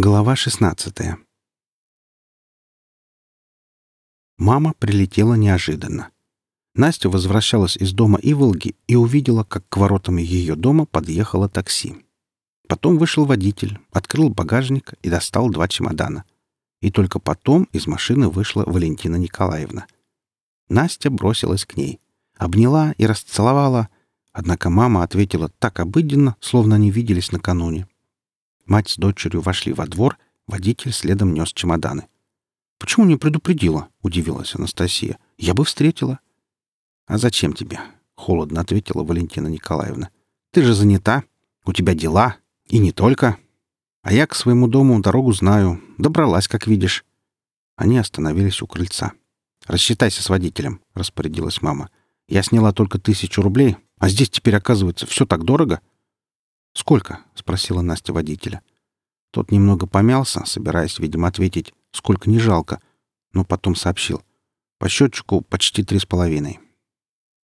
Глава 16 Мама прилетела неожиданно. Настя возвращалась из дома Иволги и увидела, как к воротам ее дома подъехало такси. Потом вышел водитель, открыл багажник и достал два чемодана. И только потом из машины вышла Валентина Николаевна. Настя бросилась к ней, обняла и расцеловала, однако мама ответила так обыденно, словно они виделись накануне. Мать с дочерью вошли во двор, водитель следом нес чемоданы. «Почему не предупредила?» — удивилась Анастасия. «Я бы встретила». «А зачем тебе?» — холодно ответила Валентина Николаевна. «Ты же занята. У тебя дела. И не только. А я к своему дому дорогу знаю. Добралась, как видишь». Они остановились у крыльца. «Рассчитайся с водителем», — распорядилась мама. «Я сняла только тысячу рублей, а здесь теперь, оказывается, все так дорого». «Сколько?» — спросила Настя водителя. Тот немного помялся, собираясь, видимо, ответить, сколько не жалко, но потом сообщил. По счетчику почти три с половиной.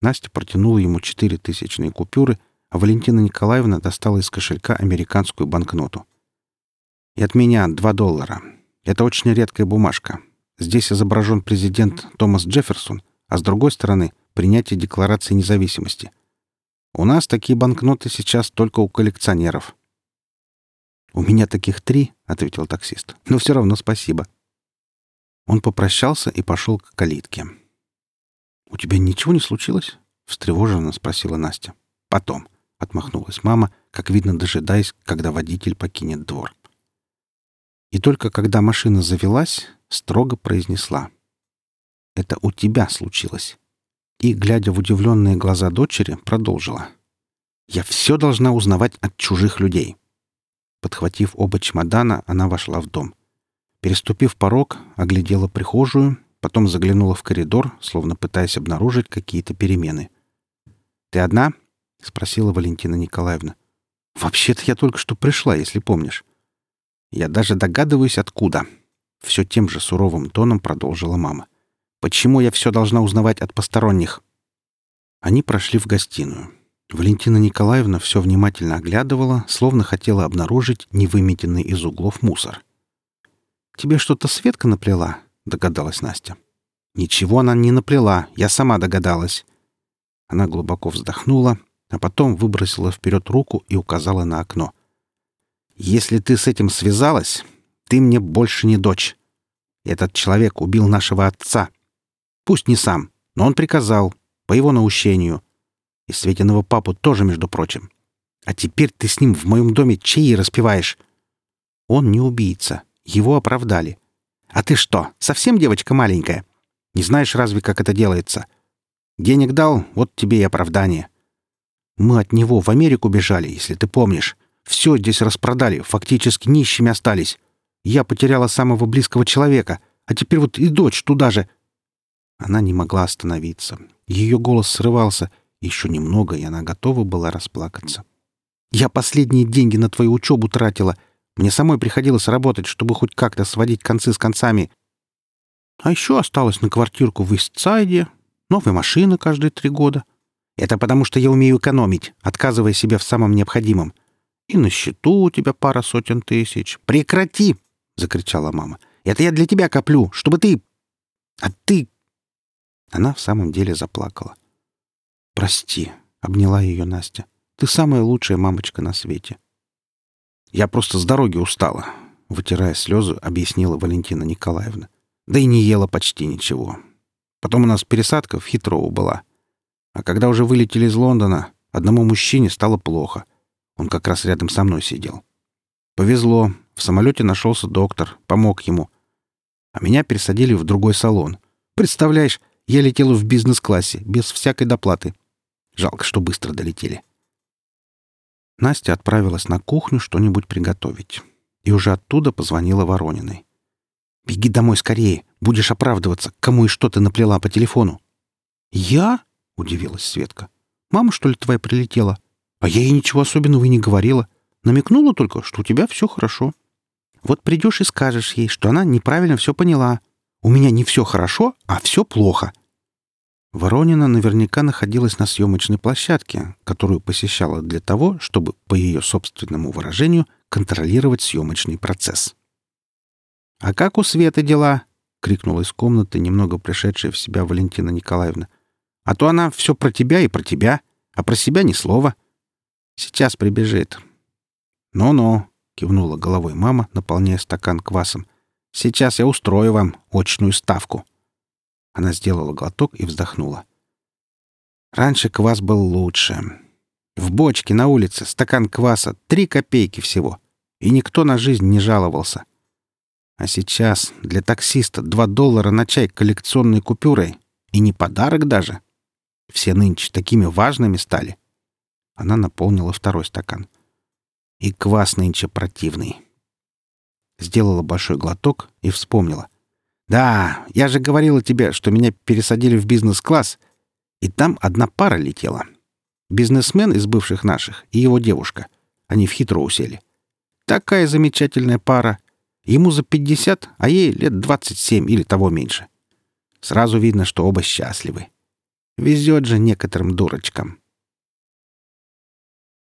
Настя протянула ему четыре тысячные купюры, а Валентина Николаевна достала из кошелька американскую банкноту. «И от меня два доллара. Это очень редкая бумажка. Здесь изображен президент Томас Джефферсон, а с другой стороны — принятие Декларации независимости — у нас такие банкноты сейчас только у коллекционеров. «У меня таких три», — ответил таксист. «Но все равно спасибо». Он попрощался и пошел к калитке. «У тебя ничего не случилось?» — встревоженно спросила Настя. «Потом», — отмахнулась мама, как видно, дожидаясь, когда водитель покинет двор. И только когда машина завелась, строго произнесла. «Это у тебя случилось» и, глядя в удивленные глаза дочери, продолжила. «Я все должна узнавать от чужих людей». Подхватив оба чемодана, она вошла в дом. Переступив порог, оглядела прихожую, потом заглянула в коридор, словно пытаясь обнаружить какие-то перемены. «Ты одна?» — спросила Валентина Николаевна. «Вообще-то я только что пришла, если помнишь». «Я даже догадываюсь, откуда». Все тем же суровым тоном продолжила мама. Почему я все должна узнавать от посторонних?» Они прошли в гостиную. Валентина Николаевна все внимательно оглядывала, словно хотела обнаружить невыметенный из углов мусор. «Тебе что-то Светка наплела?» — догадалась Настя. «Ничего она не наплела, я сама догадалась». Она глубоко вздохнула, а потом выбросила вперед руку и указала на окно. «Если ты с этим связалась, ты мне больше не дочь. Этот человек убил нашего отца. Пусть не сам, но он приказал, по его наущению. И Светиного папу тоже, между прочим. А теперь ты с ним в моем доме чаи распеваешь. Он не убийца. Его оправдали. А ты что, совсем девочка маленькая? Не знаешь разве, как это делается? Денег дал, вот тебе и оправдание. Мы от него в Америку бежали, если ты помнишь. Все здесь распродали, фактически нищими остались. Я потеряла самого близкого человека, а теперь вот и дочь туда же. Она не могла остановиться. Ее голос срывался. Еще немного, и она готова была расплакаться. «Я последние деньги на твою учебу тратила. Мне самой приходилось работать, чтобы хоть как-то сводить концы с концами. А еще осталось на квартирку в Истсайде, новая машина каждые три года. Это потому, что я умею экономить, отказывая себе в самом необходимом. И на счету у тебя пара сотен тысяч. Прекрати!» — закричала мама. «Это я для тебя коплю, чтобы ты... А ты она в самом деле заплакала. «Прости», — обняла ее Настя. «Ты самая лучшая мамочка на свете». «Я просто с дороги устала», — вытирая слезы, объяснила Валентина Николаевна. «Да и не ела почти ничего. Потом у нас пересадка в Хитроу была. А когда уже вылетели из Лондона, одному мужчине стало плохо. Он как раз рядом со мной сидел. Повезло, в самолете нашелся доктор, помог ему. А меня пересадили в другой салон. Представляешь, я летела в бизнес-классе, без всякой доплаты. Жалко, что быстро долетели. Настя отправилась на кухню что-нибудь приготовить. И уже оттуда позвонила Ворониной. «Беги домой скорее. Будешь оправдываться, кому и что ты наплела по телефону». «Я?» — удивилась Светка. «Мама, что ли, твоя прилетела? А я ей ничего особенного и не говорила. Намекнула только, что у тебя все хорошо. Вот придешь и скажешь ей, что она неправильно все поняла, у меня не все хорошо, а все плохо». Воронина наверняка находилась на съемочной площадке, которую посещала для того, чтобы, по ее собственному выражению, контролировать съемочный процесс. «А как у Светы дела?» — крикнула из комнаты немного пришедшая в себя Валентина Николаевна. «А то она все про тебя и про тебя, а про себя ни слова. Сейчас прибежит». «Ну-ну», — кивнула головой мама, наполняя стакан квасом. «Сейчас я устрою вам очную ставку». Она сделала глоток и вздохнула. «Раньше квас был лучше. В бочке на улице стакан кваса — три копейки всего, и никто на жизнь не жаловался. А сейчас для таксиста два доллара на чай коллекционной купюрой, и не подарок даже. Все нынче такими важными стали». Она наполнила второй стакан. И квас нынче противный. Сделала большой глоток и вспомнила. «Да, я же говорила тебе, что меня пересадили в бизнес-класс, и там одна пара летела. Бизнесмен из бывших наших и его девушка. Они в хитро усели. Такая замечательная пара. Ему за пятьдесят, а ей лет двадцать семь или того меньше. Сразу видно, что оба счастливы. Везет же некоторым дурочкам.